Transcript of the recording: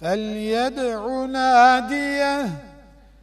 فليدع ناديه